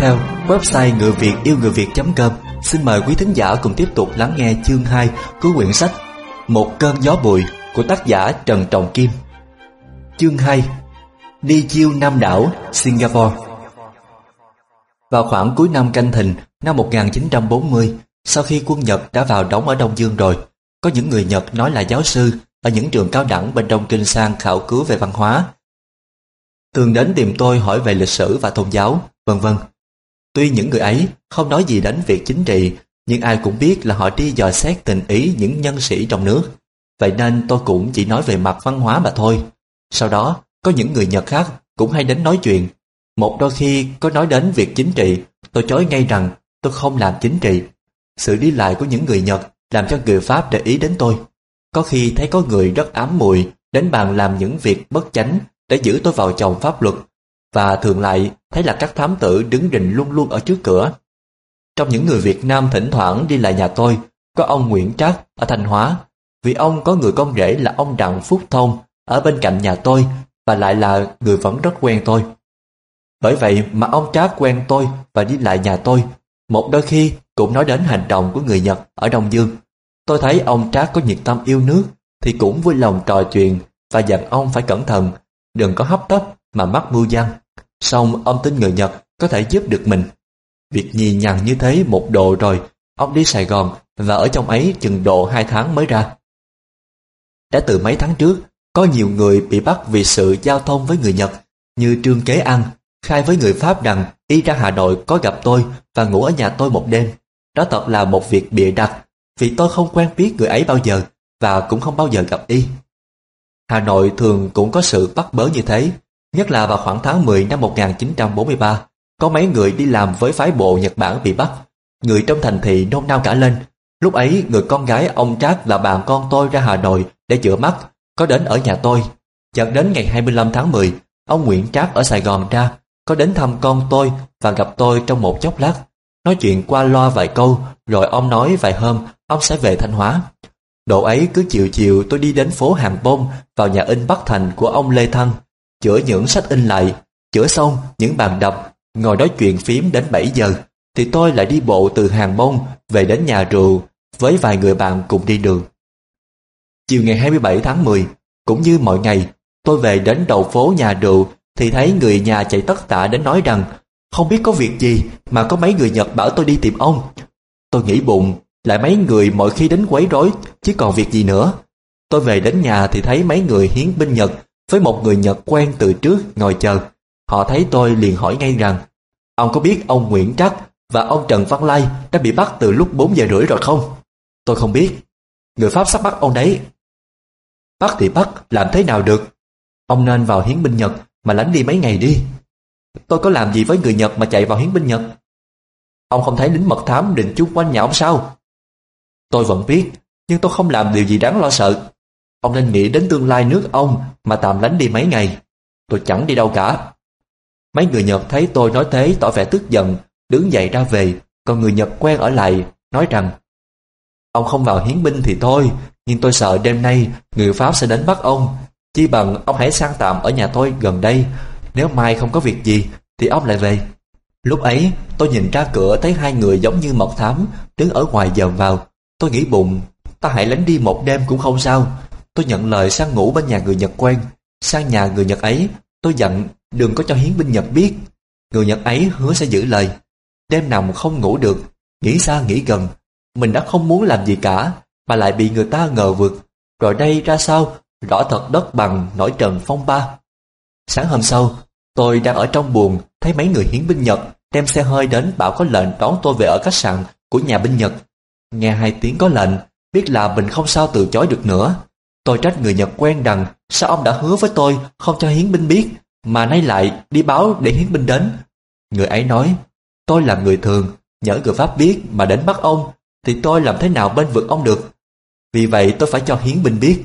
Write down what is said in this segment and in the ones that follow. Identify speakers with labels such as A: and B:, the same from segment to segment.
A: Theo, website người việt yêu người việt.com xin mời quý thính giả cùng tiếp tục lắng nghe chương 2 của quyển sách Một cơn gió bụi của tác giả Trần Trọng Kim. Chương 2 Đi chiêu Nam đảo, Singapore Vào khoảng cuối năm canh thìn năm 1940, sau khi quân Nhật đã vào đóng ở Đông Dương rồi, có những người Nhật nói là giáo sư ở những trường cao đẳng bên Đông Kinh sang khảo cứu về văn hóa. Thường đến tìm tôi hỏi về lịch sử và tôn giáo, vân vân. Tuy những người ấy không nói gì đến việc chính trị, nhưng ai cũng biết là họ đi dò xét tình ý những nhân sĩ trong nước. Vậy nên tôi cũng chỉ nói về mặt văn hóa mà thôi. Sau đó, có những người Nhật khác cũng hay đến nói chuyện. Một đôi khi có nói đến việc chính trị, tôi chối ngay rằng tôi không làm chính trị. Sự đi lại của những người Nhật làm cho người Pháp để ý đến tôi. Có khi thấy có người rất ám mùi đến bàn làm những việc bất chánh để giữ tôi vào chồng pháp luật và thường lại thấy là các thám tử đứng rình luôn luôn ở trước cửa. Trong những người Việt Nam thỉnh thoảng đi lại nhà tôi, có ông Nguyễn Trác ở Thanh Hóa, vì ông có người con rể là ông Đặng Phúc Thông ở bên cạnh nhà tôi và lại là người vẫn rất quen tôi. Bởi vậy mà ông Trác quen tôi và đi lại nhà tôi, một đôi khi cũng nói đến hành động của người Nhật ở Đông Dương. Tôi thấy ông Trác có nhiệt tâm yêu nước thì cũng vui lòng trò chuyện và dặn ông phải cẩn thận, đừng có hấp tấp mà mắc mưu dân, Xong ông tin người Nhật có thể giúp được mình. Việc nhì nhằn như thế một độ rồi, ông đi Sài Gòn và ở trong ấy chừng độ hai tháng mới ra. Đã từ mấy tháng trước, có nhiều người bị bắt vì sự giao thông với người Nhật, như Trương Kế An khai với người Pháp rằng y ra Hà Nội có gặp tôi và ngủ ở nhà tôi một đêm. Đó thật là một việc bịa đặt, vì tôi không quen biết người ấy bao giờ và cũng không bao giờ gặp y. Hà Nội thường cũng có sự bắt bớ như thế, Nhất là vào khoảng tháng 10 năm 1943, có mấy người đi làm với phái bộ Nhật Bản bị bắt. Người trong thành thị nôn nao cả lên. Lúc ấy, người con gái ông Trác là bạn con tôi ra Hà Nội để chữa mắt, có đến ở nhà tôi. Chợt đến ngày 25 tháng 10, ông Nguyễn Trác ở Sài Gòn ra, có đến thăm con tôi và gặp tôi trong một chốc lát. Nói chuyện qua loa vài câu, rồi ông nói vài hôm ông sẽ về Thanh Hóa. Độ ấy cứ chiều chiều tôi đi đến phố Hàng Bông vào nhà in Bắc Thành của ông Lê Thăng chữa những sách in lại, chữa xong những bàn đập, ngồi nói chuyện phím đến 7 giờ, thì tôi lại đi bộ từ hàng bông về đến nhà rượu với vài người bạn cùng đi đường. Chiều ngày 27 tháng 10, cũng như mọi ngày, tôi về đến đầu phố nhà rượu thì thấy người nhà chạy tất tả đến nói rằng không biết có việc gì mà có mấy người Nhật bảo tôi đi tìm ông. Tôi nghĩ bụng, lại mấy người mỗi khi đến quấy rối chứ còn việc gì nữa. Tôi về đến nhà thì thấy mấy người hiến binh Nhật với một người Nhật quen từ trước ngồi chờ. Họ thấy tôi liền hỏi ngay rằng Ông có biết ông Nguyễn Trắc và ông Trần Văn Lai đã bị bắt từ lúc 4 giờ rưỡi rồi không? Tôi không biết. Người Pháp sắp bắt ông đấy. Bắt thì bắt, làm thế nào được? Ông nên vào hiến binh Nhật mà lánh đi mấy ngày đi. Tôi có làm gì với người Nhật mà chạy vào hiến binh Nhật? Ông không thấy lính mật thám định chung quanh nhà ông sao? Tôi vẫn biết, nhưng tôi không làm điều gì đáng lo sợ. Ông nên nghĩ đến tương lai nước ông mà tạm lánh đi mấy ngày. Tôi chẳng đi đâu cả. Mấy người Nhật thấy tôi nói thế tỏ vẻ tức giận, đứng dậy ra về, còn người Nhật quen ở lại, nói rằng Ông không vào hiến binh thì thôi, nhưng tôi sợ đêm nay người Pháp sẽ đến bắt ông. Chi bằng ông hãy sang tạm ở nhà tôi gần đây, nếu mai không có việc gì thì ông lại về. Lúc ấy tôi nhìn ra cửa thấy hai người giống như mật thám đứng ở ngoài dòm vào. Tôi nghĩ bụng, ta hãy lánh đi một đêm cũng không sao, Tôi nhận lời sang ngủ bên nhà người Nhật quen. Sang nhà người Nhật ấy, tôi dặn đừng có cho hiến binh Nhật biết. Người Nhật ấy hứa sẽ giữ lời. Đêm nào mà không ngủ được, nghĩ xa nghĩ gần. Mình đã không muốn làm gì cả, mà lại bị người ta ngờ vực. Rồi đây ra sao, rõ thật đất bằng nổi trần phong ba. Sáng hôm sau, tôi đang ở trong buồng, thấy mấy người hiến binh Nhật đem xe hơi đến bảo có lệnh đón tôi về ở khách sạn của nhà binh Nhật. Nghe hai tiếng có lệnh, biết là mình không sao từ chối được nữa. Tôi trách người Nhật quen rằng sao ông đã hứa với tôi không cho hiến binh biết, mà nay lại đi báo để hiến binh đến. Người ấy nói, Tôi là người thường, nhỡ người Pháp biết mà đến bắt ông, thì tôi làm thế nào bên vực ông được? Vì vậy tôi phải cho hiến binh biết.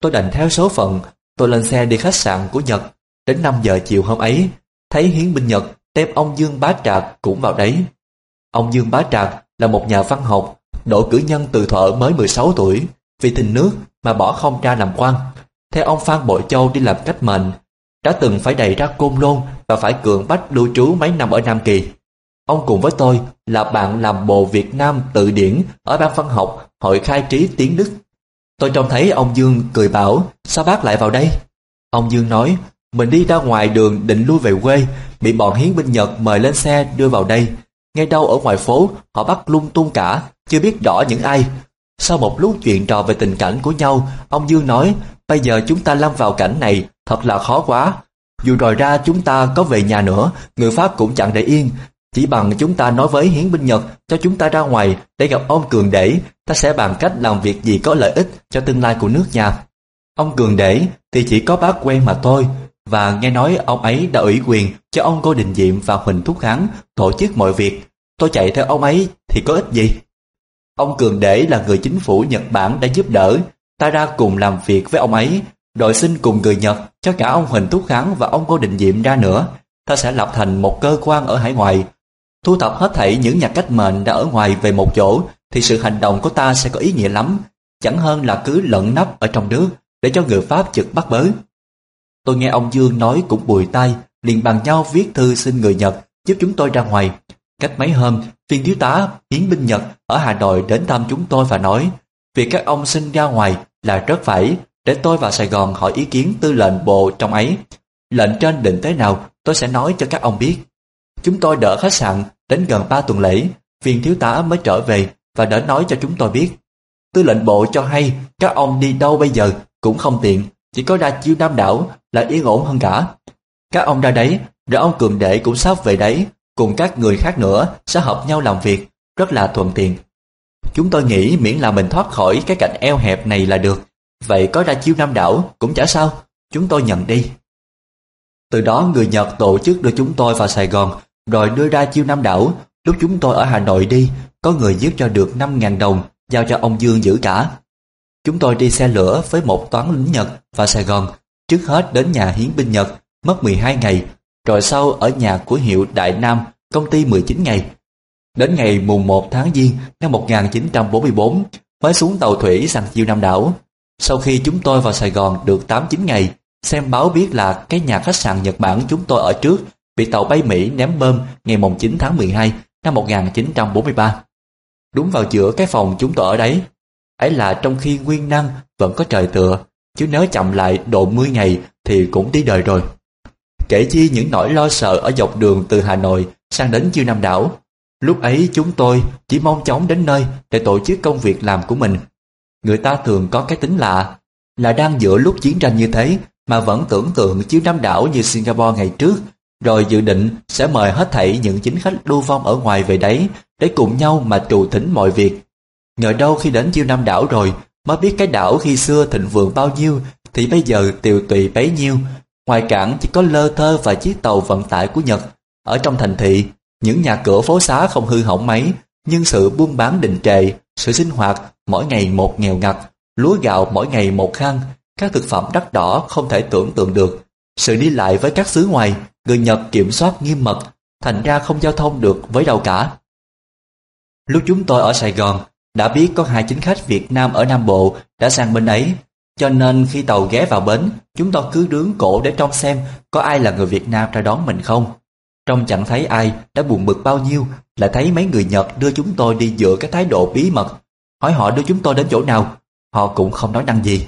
A: Tôi đành theo số phận, tôi lên xe đi khách sạn của Nhật. Đến 5 giờ chiều hôm ấy, thấy hiến binh Nhật đem ông Dương Bá Trạc cũng vào đấy. Ông Dương Bá Trạc là một nhà văn học, độ cử nhân từ thợ mới 16 tuổi, vì tình nước mà bỏ không ra làm quan. Theo ông Phan Bội Châu đi làm cách mệnh, đã từng phải đầy ra côn lôn và phải cưỡng bách lưu trú mấy năm ở Nam Kỳ. Ông cùng với tôi là bạn làm bộ Việt Nam tự điển ở ban văn học Hội Khai Trí Tiếng Đức. Tôi trông thấy ông Dương cười bảo, sao bác lại vào đây? Ông Dương nói, mình đi ra ngoài đường định lui về quê, bị bọn hiến binh Nhật mời lên xe đưa vào đây. Ngay đâu ở ngoài phố, họ bắt lung tung cả, chưa biết rõ những ai. Sau một lúc chuyện trò về tình cảnh của nhau, ông Dương nói, bây giờ chúng ta lâm vào cảnh này, thật là khó quá. Dù rồi ra chúng ta có về nhà nữa, người Pháp cũng chẳng để yên. Chỉ bằng chúng ta nói với hiến binh Nhật cho chúng ta ra ngoài để gặp ông Cường Để, ta sẽ bàn cách làm việc gì có lợi ích cho tương lai của nước nhà. Ông Cường Để thì chỉ có bác quen mà thôi, và nghe nói ông ấy đã ủy quyền cho ông Cô Đình Diệm và Huỳnh Thúc Kháng tổ chức mọi việc. Tôi chạy theo ông ấy thì có ích gì? Ông Cường Để là người chính phủ Nhật Bản đã giúp đỡ, ta ra cùng làm việc với ông ấy, đội xin cùng người Nhật cho cả ông Huỳnh Thúc Kháng và ông Cô Đình Diệm ra nữa. Ta sẽ lập thành một cơ quan ở hải ngoại, thu thập hết thảy những nhà cách mệnh đã ở ngoài về một chỗ thì sự hành động của ta sẽ có ý nghĩa lắm, chẳng hơn là cứ lẫn nấp ở trong nước để cho người Pháp trực bắt bớ. Tôi nghe ông Dương nói cũng bùi tay, liền bàn nhau viết thư xin người Nhật giúp chúng tôi ra ngoài. Cách mấy hôm, viên thiếu tá Hiến binh Nhật ở Hà Nội đến thăm chúng tôi và nói việc các ông xin ra ngoài là rất phải để tôi vào Sài Gòn hỏi ý kiến tư lệnh bộ trong ấy. Lệnh trên định thế nào tôi sẽ nói cho các ông biết. Chúng tôi đỡ khách sạn đến gần 3 tuần lễ, viên thiếu tá mới trở về và đã nói cho chúng tôi biết. Tư lệnh bộ cho hay các ông đi đâu bây giờ cũng không tiện, chỉ có ra chiêu Nam đảo là yên ổn hơn cả. Các ông ra đấy, rồi ông Cường Đệ cũng sắp về đấy, cùng các người khác nữa sẽ hợp nhau làm việc, rất là thuận tiện. Chúng tôi nghĩ miễn là mình thoát khỏi cái cạnh eo hẹp này là được, vậy có ra chiêu Nam đảo cũng chả sao, chúng tôi nhận đi. Từ đó người Nhật tổ chức đưa chúng tôi vào Sài Gòn, rồi đưa ra chiêu Nam đảo. Lúc chúng tôi ở Hà Nội đi, có người giúp cho được 5.000 đồng, giao cho ông Dương giữ cả. Chúng tôi đi xe lửa với một toán lính Nhật vào Sài Gòn, trước hết đến nhà hiến binh Nhật, mất 12 ngày, rồi sau ở nhà của hiệu Đại Nam, công ty 19 ngày. Đến ngày mùng 1 tháng Giêng năm 1944 mới xuống tàu thủy sang chiêu Nam đảo. Sau khi chúng tôi vào Sài Gòn được 8-9 ngày, xem báo biết là cái nhà khách sạn Nhật Bản chúng tôi ở trước bị tàu bay Mỹ ném bơm ngày mùng 9 tháng 12 năm 1943. Đúng vào giữa cái phòng chúng tôi ở đấy, ấy là trong khi nguyên năng vẫn có trời tựa, chứ nếu chậm lại độ 10 ngày thì cũng đi đời rồi. Kể chi những nỗi lo sợ ở dọc đường từ Hà Nội sang đến Chiêu Nam Đảo. Lúc ấy chúng tôi chỉ mong chóng đến nơi để tổ chức công việc làm của mình. Người ta thường có cái tính lạ, là đang giữa lúc chiến tranh như thế mà vẫn tưởng tượng Chiêu Nam Đảo như Singapore ngày trước, rồi dự định sẽ mời hết thảy những chính khách lưu vong ở ngoài về đấy để cùng nhau mà trù thỉnh mọi việc. Ngờ đâu khi đến chiêu Nam đảo rồi, mới biết cái đảo khi xưa thịnh vượng bao nhiêu thì bây giờ tiều tùy bấy nhiêu. Ngoài cảng chỉ có lơ thơ và chiếc tàu vận tải của Nhật. Ở trong thành thị, những nhà cửa phố xá không hư hỏng mấy, nhưng sự buôn bán đình trệ, sự sinh hoạt mỗi ngày một nghèo ngặt, lúa gạo mỗi ngày một khăn, các thực phẩm đắt đỏ không thể tưởng tượng được. Sự đi lại với các xứ ngoài, người Nhật kiểm soát nghiêm mật, thành ra không giao thông được với đâu cả. Lúc chúng tôi ở Sài Gòn, đã biết có hai chính khách Việt Nam ở Nam Bộ đã sang bên ấy, cho nên khi tàu ghé vào bến, chúng tôi cứ đứng cổ để trông xem có ai là người Việt Nam ra đón mình không. Trông chẳng thấy ai đã buồn bực bao nhiêu, lại thấy mấy người Nhật đưa chúng tôi đi dựa cái thái độ bí mật. Hỏi họ đưa chúng tôi đến chỗ nào, họ cũng không nói năng gì.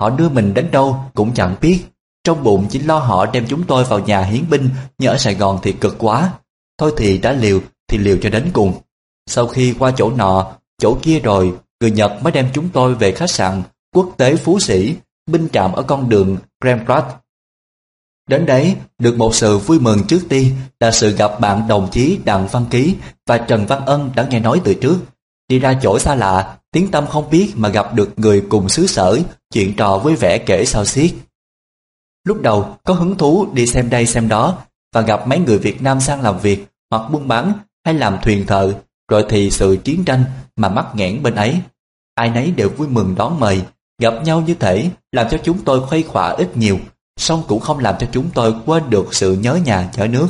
A: Họ đưa mình đến đâu cũng chẳng biết, trong bụng chỉ lo họ đem chúng tôi vào nhà hiến binh, nhưng ở Sài Gòn thì cực quá. Thôi thì đã liều, thì liều cho đến cùng. Sau khi qua chỗ nọ, chỗ kia rồi, người Nhật mới đem chúng tôi về khách sạn quốc tế Phú Sĩ, binh trạm ở con đường Greenblatt. Đến đấy, được một sự vui mừng trước tiên là sự gặp bạn đồng chí Đặng Văn Ký và Trần Văn Ân đã nghe nói từ trước. Đi ra chỗ xa lạ, tiếng tâm không biết mà gặp được người cùng xứ sở, chuyện trò vui vẻ kể sao xiết. Lúc đầu có hứng thú đi xem đây xem đó và gặp mấy người Việt Nam sang làm việc, hoặc buôn bán hay làm thuyền thợ, rồi thì sự chiến tranh mà mắc nghẽn bên ấy. Ai nấy đều vui mừng đón mời, gặp nhau như thể làm cho chúng tôi khuây khỏa ít nhiều, song cũng không làm cho chúng tôi quên được sự nhớ nhà nhớ nước.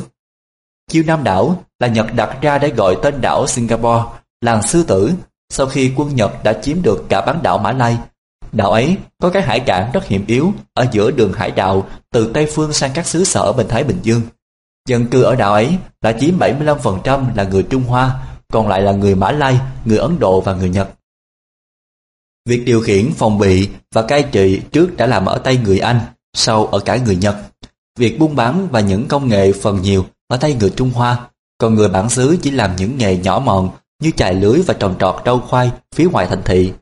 A: Chiêu Nam đảo là Nhật đặt ra để gọi tên đảo Singapore, làng sư tử, sau khi quân Nhật đã chiếm được cả bán đảo Mã Lai. Đảo ấy có cái hải cảng rất hiểm yếu ở giữa đường hải đạo từ Tây Phương sang các xứ sở bên Thái Bình Dương. Dân cư ở đảo ấy đã chiếm 75% là người Trung Hoa, còn lại là người Mã Lai, người Ấn Độ và người Nhật. Việc điều khiển, phòng bị và cai trị trước đã làm ở tay người Anh, sau ở cả người Nhật. Việc buôn bán và những công nghệ phần nhiều ở tay người Trung Hoa, còn người bản xứ chỉ làm những nghề nhỏ mọn như chài lưới và trồng trọt rau khoai phía ngoài thành thị.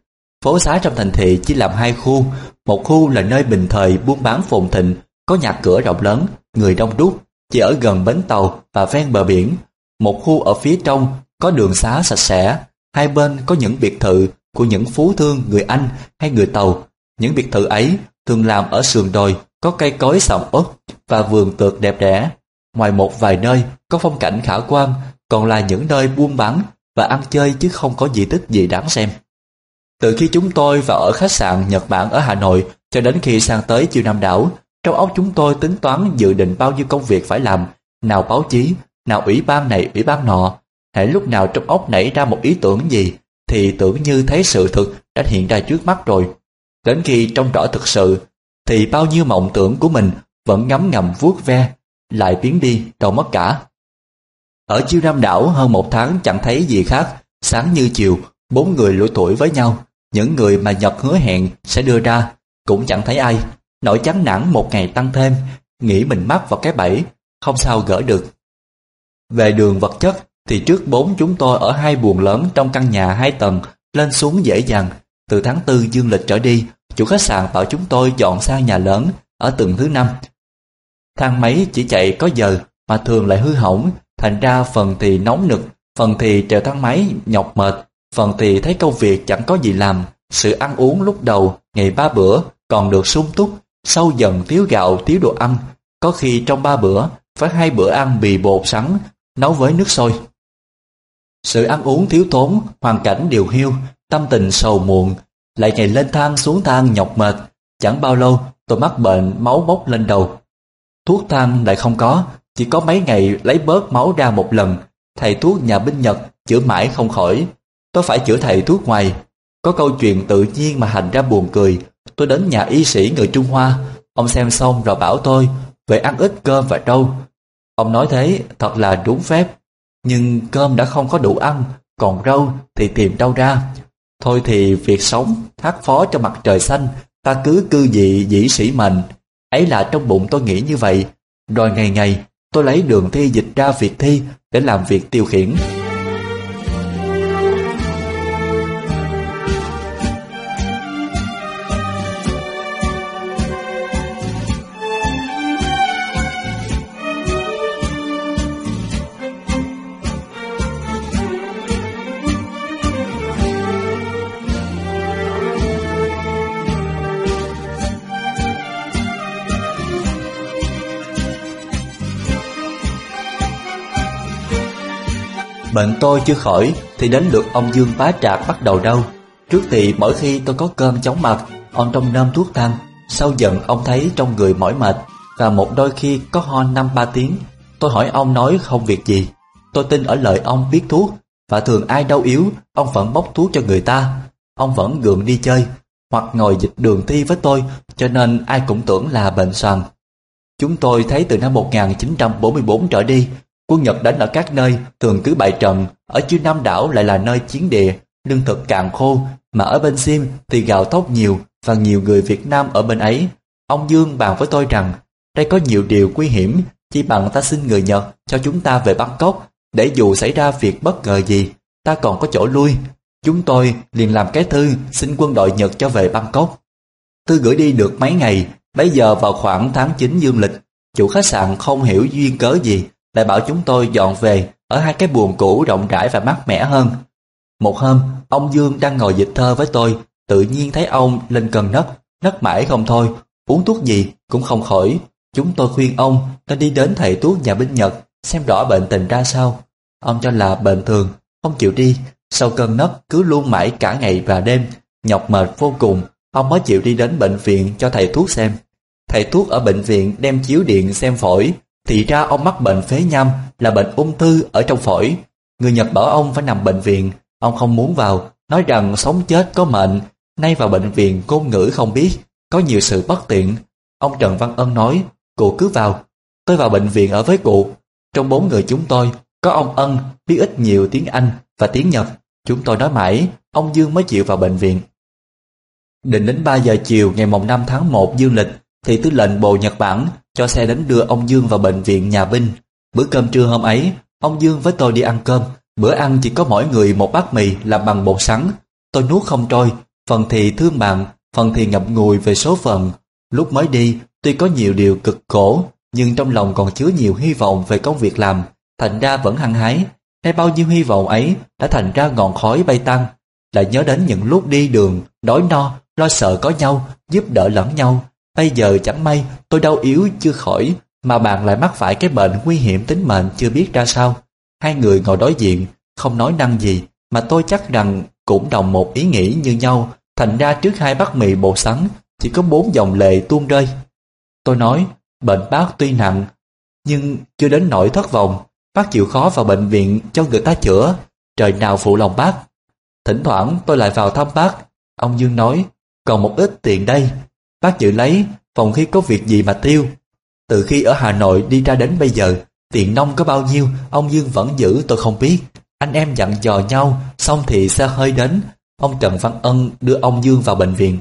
A: Phố xá trong thành thị chỉ làm hai khu, một khu là nơi bình thời buôn bán phồn thịnh, có nhà cửa rộng lớn, người đông đúc, chỉ ở gần bến tàu và ven bờ biển. Một khu ở phía trong có đường xá sạch sẽ, hai bên có những biệt thự của những phú thương người Anh hay người Tàu. Những biệt thự ấy thường làm ở sườn đồi, có cây cối sầm uất và vườn tược đẹp đẽ. Ngoài một vài nơi có phong cảnh khả quan, còn là những nơi buôn bán và ăn chơi chứ không có gì tích gì đáng xem. Từ khi chúng tôi vào ở khách sạn Nhật Bản ở Hà Nội cho đến khi sang tới chiều Nam đảo, trong óc chúng tôi tính toán dự định bao nhiêu công việc phải làm, nào báo chí, nào ủy ban này ủy ban nọ. Hãy lúc nào trong óc nảy ra một ý tưởng gì, thì tưởng như thấy sự thực đã hiện ra trước mắt rồi. Đến khi trông rõ thực sự, thì bao nhiêu mộng tưởng của mình vẫn ngấm ngầm vuốt ve, lại biến đi, đâu mất cả. Ở chiêu Nam đảo hơn một tháng chẳng thấy gì khác, sáng như chiều, bốn người lủi tuổi với nhau, những người mà Nhật hứa hẹn sẽ đưa ra, cũng chẳng thấy ai. Nỗi chán nản một ngày tăng thêm, nghĩ mình mắc vào cái bẫy, không sao gỡ được. Về đường vật chất thì trước bốn chúng tôi ở hai buồng lớn trong căn nhà hai tầng, lên xuống dễ dàng. Từ tháng tư dương lịch trở đi, chủ khách sạn bảo chúng tôi dọn sang nhà lớn ở tầng thứ năm. Thang máy chỉ chạy có giờ mà thường lại hư hỏng, thành ra phần thì nóng nực, phần thì trèo thang máy nhọc mệt, phần thì thấy công việc chẳng có gì làm. Sự ăn uống lúc đầu, ngày ba bữa, còn được sung túc, sau dần thiếu gạo, thiếu đồ ăn. Có khi trong ba bữa, phải hai bữa ăn bì bột sắn, nấu với nước sôi. Sự ăn uống thiếu thốn, hoàn cảnh điều hiu, tâm tình sầu muộn, lại ngày lên thang xuống thang nhọc mệt. Chẳng bao lâu tôi mắc bệnh máu bốc lên đầu. Thuốc thang lại không có, chỉ có mấy ngày lấy bớt máu ra một lần. Thầy thuốc nhà binh Nhật chữa mãi không khỏi. Tôi phải chữa thầy thuốc ngoài. Có câu chuyện tự nhiên mà hành ra buồn cười. Tôi đến nhà y sĩ người Trung Hoa. Ông xem xong rồi bảo tôi về ăn ít cơm và trâu. Ông nói thế thật là đúng phép. Nhưng cơm đã không có đủ ăn, còn rau thì tìm đâu ra. Thôi thì việc sống, thác phó cho mặt trời xanh, ta cứ cư dị dĩ sĩ mệnh. Ấy là trong bụng tôi nghĩ như vậy. Rồi ngày ngày, tôi lấy đường thi dịch ra việc thi để làm việc tiêu khiển. Bệnh tôi chưa khỏi thì đến lượt ông Dương bá trạc bắt đầu đau. Trước thì mỗi khi tôi có cơm chóng mặt, ông trong nơm thuốc thang. Sau dần ông thấy trong người mỏi mệt và một đôi khi có ho năm ba tiếng. Tôi hỏi ông nói không việc gì. Tôi tin ở lời ông biết thuốc và thường ai đau yếu, ông vẫn bốc thuốc cho người ta. Ông vẫn gượng đi chơi hoặc ngồi dịch đường thi với tôi cho nên ai cũng tưởng là bệnh soàn. Chúng tôi thấy từ năm 1944 trở đi Quân Nhật đánh ở các nơi thường cứ bại trận, ở chư Nam đảo lại là nơi chiến địa, lương thực càng khô, mà ở bên Sim thì gạo thóc nhiều và nhiều người Việt Nam ở bên ấy. Ông Dương bàn với tôi rằng, đây có nhiều điều nguy hiểm, chỉ bằng ta xin người Nhật cho chúng ta về Bangkok, để dù xảy ra việc bất ngờ gì, ta còn có chỗ lui. Chúng tôi liền làm cái thư xin quân đội Nhật cho về Bangkok. Thư gửi đi được mấy ngày, bây giờ vào khoảng tháng 9 dương lịch, chủ khách sạn không hiểu duyên cớ gì lại bảo chúng tôi dọn về ở hai cái buồng cũ rộng rãi và mát mẻ hơn. Một hôm, ông Dương đang ngồi dịch thơ với tôi, tự nhiên thấy ông lên cơn nấc, nấc mãi không thôi, uống thuốc gì cũng không khỏi. Chúng tôi khuyên ông nên đi đến thầy thuốc nhà binh Nhật xem rõ bệnh tình ra sao. Ông cho là bệnh thường, không chịu đi. Sau cơn nấc cứ luôn mãi cả ngày và đêm, nhọc mệt vô cùng, ông mới chịu đi đến bệnh viện cho thầy thuốc xem. Thầy thuốc ở bệnh viện đem chiếu điện xem phổi, thì ra ông mắc bệnh phế nhâm là bệnh ung thư ở trong phổi. Người Nhật bảo ông phải nằm bệnh viện, ông không muốn vào, nói rằng sống chết có mệnh, nay vào bệnh viện ngôn ngữ không biết, có nhiều sự bất tiện. Ông Trần Văn Ân nói, cụ cứ vào, tôi vào bệnh viện ở với cụ. Trong bốn người chúng tôi, có ông Ân biết ít nhiều tiếng Anh và tiếng Nhật. Chúng tôi nói mãi, ông Dương mới chịu vào bệnh viện. Định đến 3 giờ chiều ngày mùng 5 tháng 1 dương lịch, thì tư lệnh Bộ Nhật Bản cho xe đến đưa ông Dương vào bệnh viện nhà binh. Bữa cơm trưa hôm ấy, ông Dương với tôi đi ăn cơm. Bữa ăn chỉ có mỗi người một bát mì làm bằng bột sắn. Tôi nuốt không trôi, phần thì thương bạn, phần thì ngập ngùi về số phận. Lúc mới đi, tuy có nhiều điều cực khổ, nhưng trong lòng còn chứa nhiều hy vọng về công việc làm, thành ra vẫn hăng hái. Hay bao nhiêu hy vọng ấy đã thành ra ngọn khói bay tăng, lại nhớ đến những lúc đi đường, đói no, lo sợ có nhau, giúp đỡ lẫn nhau. Bây giờ chẳng may tôi đau yếu chưa khỏi, mà bạn lại mắc phải cái bệnh nguy hiểm tính mệnh chưa biết ra sao. Hai người ngồi đối diện, không nói năng gì, mà tôi chắc rằng cũng đồng một ý nghĩ như nhau, thành ra trước hai bát mì bột sắn, chỉ có bốn dòng lệ tuôn rơi. Tôi nói, bệnh bác tuy nặng, nhưng chưa đến nỗi thất vọng, bác chịu khó vào bệnh viện cho người ta chữa, trời nào phụ lòng bác. Thỉnh thoảng tôi lại vào thăm bác, ông Dương nói, còn một ít tiền đây, bác giữ lấy, phòng khi có việc gì mà tiêu. Từ khi ở Hà Nội đi ra đến bây giờ, tiền nông có bao nhiêu, ông Dương vẫn giữ tôi không biết. Anh em dặn dò nhau, xong thì xe hơi đến. Ông Trần Văn Ân đưa ông Dương vào bệnh viện.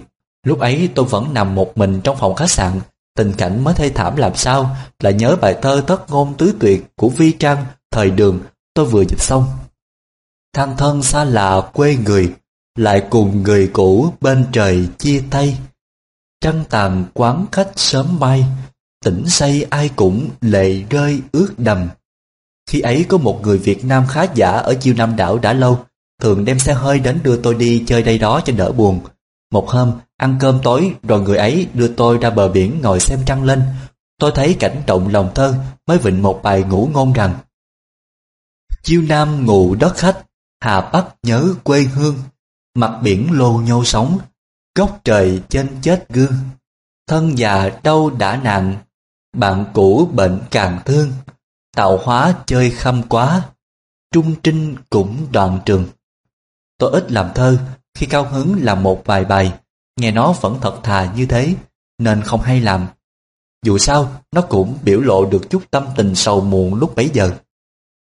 A: Lúc ấy tôi vẫn nằm một mình trong phòng khách sạn, tình cảnh mới thê thảm làm sao, lại nhớ bài thơ tất ngôn tứ tuyệt của Vi Trang, thời đường, tôi vừa dịch xong. thăng thân xa lạ quê người, lại cùng người cũ bên trời chia tay. Trăng tàn quán khách sớm bay, tỉnh say ai cũng lệ rơi ướt đầm. Khi ấy có một người Việt Nam khá giả ở chiêu Nam đảo đã lâu, thường đem xe hơi đến đưa tôi đi chơi đây đó cho đỡ buồn. Một hôm, ăn cơm tối rồi người ấy đưa tôi ra bờ biển ngồi xem trăng lên. Tôi thấy cảnh động lòng thơ mới vịnh một bài ngủ ngôn rằng Chiêu Nam ngủ đất khách, Hà Bắc nhớ quê hương, mặt biển lô nhô sóng, góc trời trên chết gương. Thân già đâu đã nặng, bạn cũ bệnh càng thương, tạo hóa chơi khăm quá, trung trinh cũng đoạn trường. Tôi ít làm thơ, khi cao hứng làm một vài bài, nghe nó vẫn thật thà như thế, nên không hay làm. Dù sao, nó cũng biểu lộ được chút tâm tình sầu muộn lúc bấy giờ.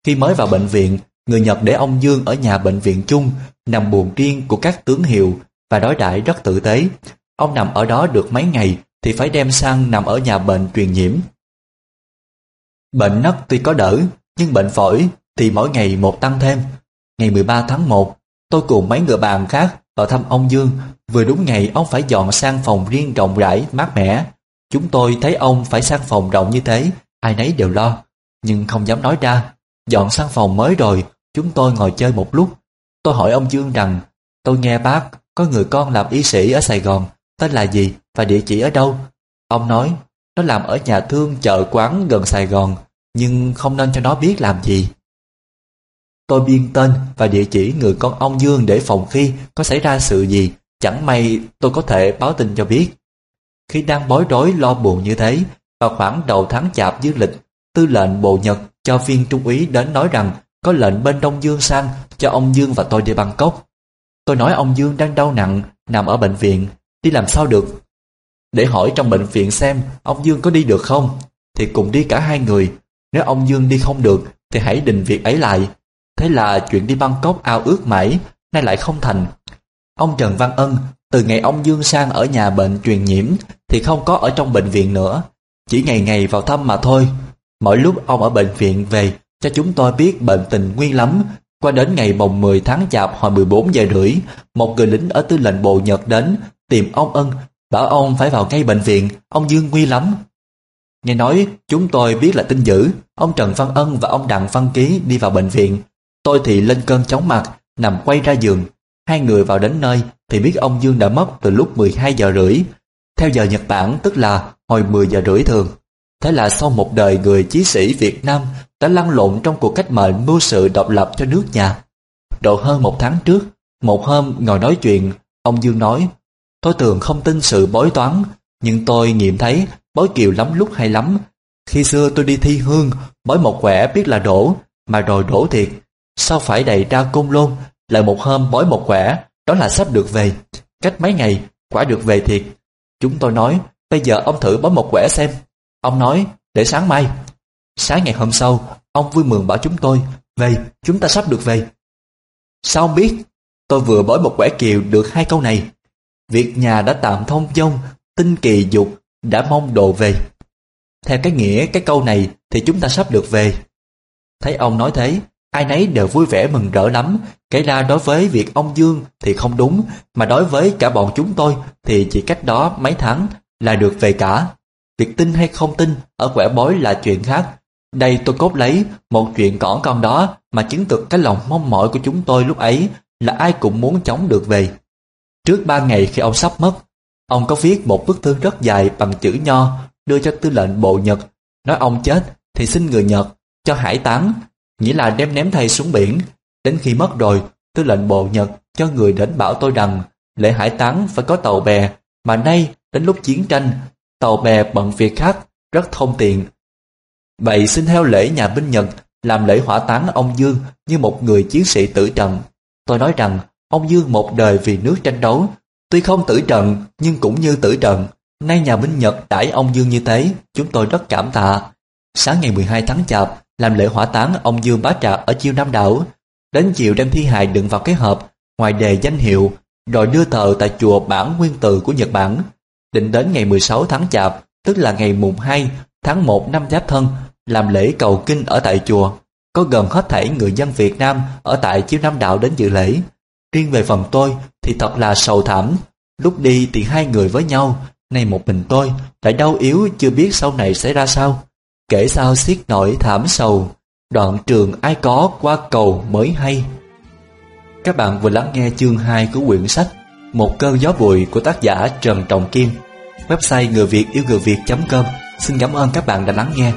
A: Khi mới vào bệnh viện, người Nhật để ông Dương ở nhà bệnh viện chung, nằm buồn riêng của các tướng hiệu và đối đãi rất tử tế. Ông nằm ở đó được mấy ngày thì phải đem sang nằm ở nhà bệnh truyền nhiễm. Bệnh nấc tuy có đỡ, nhưng bệnh phổi thì mỗi ngày một tăng thêm. Ngày 13 tháng 1, tôi cùng mấy người bạn khác vào thăm ông Dương, vừa đúng ngày ông phải dọn sang phòng riêng rộng rãi, mát mẻ. Chúng tôi thấy ông phải sang phòng rộng như thế, ai nấy đều lo, nhưng không dám nói ra. Dọn sang phòng mới rồi, chúng tôi ngồi chơi một lúc. Tôi hỏi ông Dương rằng, tôi nghe bác có người con làm y sĩ ở Sài Gòn, tên là gì và địa chỉ ở đâu? Ông nói, nó làm ở nhà thương chợ quán gần Sài Gòn, nhưng không nên cho nó biết làm gì. Tôi biên tên và địa chỉ người con ông Dương để phòng khi có xảy ra sự gì, chẳng may tôi có thể báo tin cho biết. Khi đang bối rối lo buồn như thế, vào khoảng đầu tháng chạp dương lịch, tư lệnh Bộ Nhật cho viên trung úy đến nói rằng có lệnh bên Đông Dương sang cho ông Dương và tôi đi Bangkok. Tôi nói ông Dương đang đau nặng, nằm ở bệnh viện, đi làm sao được. Để hỏi trong bệnh viện xem ông Dương có đi được không, thì cùng đi cả hai người. Nếu ông Dương đi không được, thì hãy định việc ấy lại. Thế là chuyện đi Bangkok ao ước mãi, nay lại không thành. Ông Trần Văn Ân, từ ngày ông Dương sang ở nhà bệnh truyền nhiễm, thì không có ở trong bệnh viện nữa. Chỉ ngày ngày vào thăm mà thôi. Mỗi lúc ông ở bệnh viện về, cho chúng tôi biết bệnh tình nguy lắm, qua đến ngày mồng 10 tháng chạp hồi 14 giờ rưỡi, một người lính ở tư lệnh bộ Nhật đến tìm ông Ân, bảo ông phải vào ngay bệnh viện, ông Dương nguy lắm. Nghe nói chúng tôi biết là tin dữ, ông Trần Văn Ân và ông Đặng Văn Ký đi vào bệnh viện. Tôi thì lên cơn chóng mặt, nằm quay ra giường. Hai người vào đến nơi thì biết ông Dương đã mất từ lúc 12 giờ rưỡi. Theo giờ Nhật Bản tức là hồi 10 giờ rưỡi thường. Thế là sau một đời người chí sĩ Việt Nam đã lăn lộn trong cuộc cách mệnh mưu sự độc lập cho nước nhà. Độ hơn một tháng trước, một hôm ngồi nói chuyện, ông Dương nói, tôi thường không tin sự bói toán, nhưng tôi nghiệm thấy bói kiều lắm lúc hay lắm. Khi xưa tôi đi thi hương, bói một quẻ biết là đổ, mà rồi đổ thiệt. Sao phải đầy ra côn lôn, lại một hôm bói một quẻ, đó là sắp được về. Cách mấy ngày, quả được về thiệt. Chúng tôi nói, bây giờ ông thử bói một quẻ xem. Ông nói, để sáng mai. Sáng ngày hôm sau, ông vui mừng bảo chúng tôi, về, chúng ta sắp được về. Sao biết, tôi vừa bói một quẻ kiều được hai câu này. Việc nhà đã tạm thông dông, tinh kỳ dục, đã mong đồ về. Theo cái nghĩa cái câu này thì chúng ta sắp được về. Thấy ông nói thế, ai nấy đều vui vẻ mừng rỡ lắm, kể ra đối với việc ông Dương thì không đúng, mà đối với cả bọn chúng tôi thì chỉ cách đó mấy tháng là được về cả. Việc tin hay không tin ở quẻ bói là chuyện khác. Đây tôi cốt lấy một chuyện cỏn con đó mà chứng thực cái lòng mong mỏi của chúng tôi lúc ấy là ai cũng muốn chống được về. Trước ba ngày khi ông sắp mất, ông có viết một bức thư rất dài bằng chữ nho đưa cho tư lệnh bộ Nhật, nói ông chết thì xin người Nhật cho hải táng, nghĩa là đem ném thầy xuống biển. Đến khi mất rồi, tư lệnh bộ Nhật cho người đến bảo tôi rằng lễ hải táng phải có tàu bè, mà nay đến lúc chiến tranh, tàu bè bận việc khác, rất thông tiện. Vậy xin theo lễ nhà binh Nhật làm lễ hỏa táng ông Dương như một người chiến sĩ tử trận. Tôi nói rằng ông Dương một đời vì nước tranh đấu, tuy không tử trận nhưng cũng như tử trận. Nay nhà binh Nhật đãi ông Dương như thế, chúng tôi rất cảm tạ. Sáng ngày 12 tháng Chạp, làm lễ hỏa táng ông Dương Bá Trạc ở chiêu Nam Đảo. Đến chiều đem thi hài đựng vào cái hộp, ngoài đề danh hiệu, rồi đưa thờ tại chùa Bản Nguyên Từ của Nhật Bản. Định đến ngày 16 tháng Chạp, tức là ngày mùng 2 tháng 1 năm Giáp Thân, làm lễ cầu kinh ở tại chùa. Có gần hết thảy người dân Việt Nam ở tại chiêu Nam Đạo đến dự lễ. Riêng về phần tôi thì thật là sầu thảm. Lúc đi thì hai người với nhau, nay một mình tôi, lại đau yếu chưa biết sau này sẽ ra sao. Kể sao xiết nổi thảm sầu, đoạn trường ai có qua cầu mới hay. Các bạn vừa lắng nghe chương 2 của quyển sách một cơn gió bụi của tác giả Trần Trọng Kim. Website người Việt yêu người Việt.com Xin cảm ơn các bạn đã lắng nghe.